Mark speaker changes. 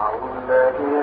Speaker 1: الأمانات إذا